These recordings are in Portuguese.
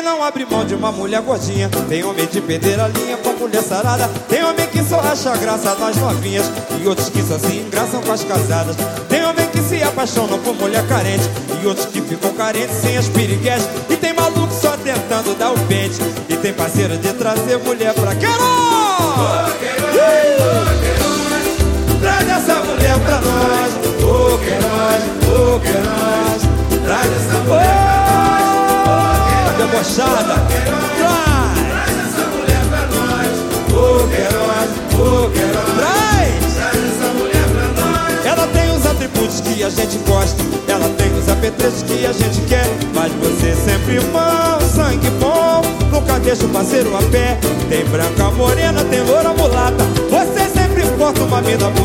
não abre mão de uma mulher gordinha. Tem homem de perder a linha com a mulher sarada. Tem homem que só acha graça nas novinhas. E outros que só se engraçam com as casadas. Tem homem que se apaixonam por mulher carente. E outros que ficam carentes sem as piriguetes. E tem maluco só tentando dar o pente. E tem parceiro de trazer mulher pra Queiroz! Os atributos que a gente gosta, ela tem os apetrechos que a gente quer. Mas você sempre irmão, sangue bom, nunca deixa o parceiro a pé. Tem branca morena, tem loura mulata, você sempre porta uma mina bonita.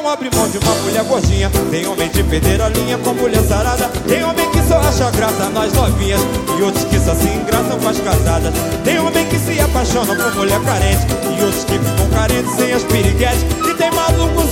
Não abre mão de uma mulher gordinha. Tem homem de perder a linha com mulher sarada. Tem homem que só acha graça nas novinhas. E outros que só se engraçam com as casadas. Tem homem que se apaixona por mulher carente. E outros que ficam carentes sem as piriguetes. E tem maluco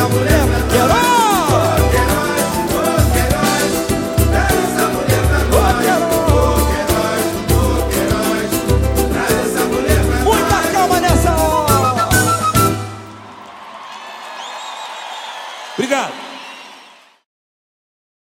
essa mulher Queiroz! Obrigado!